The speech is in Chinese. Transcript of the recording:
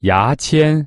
牙签。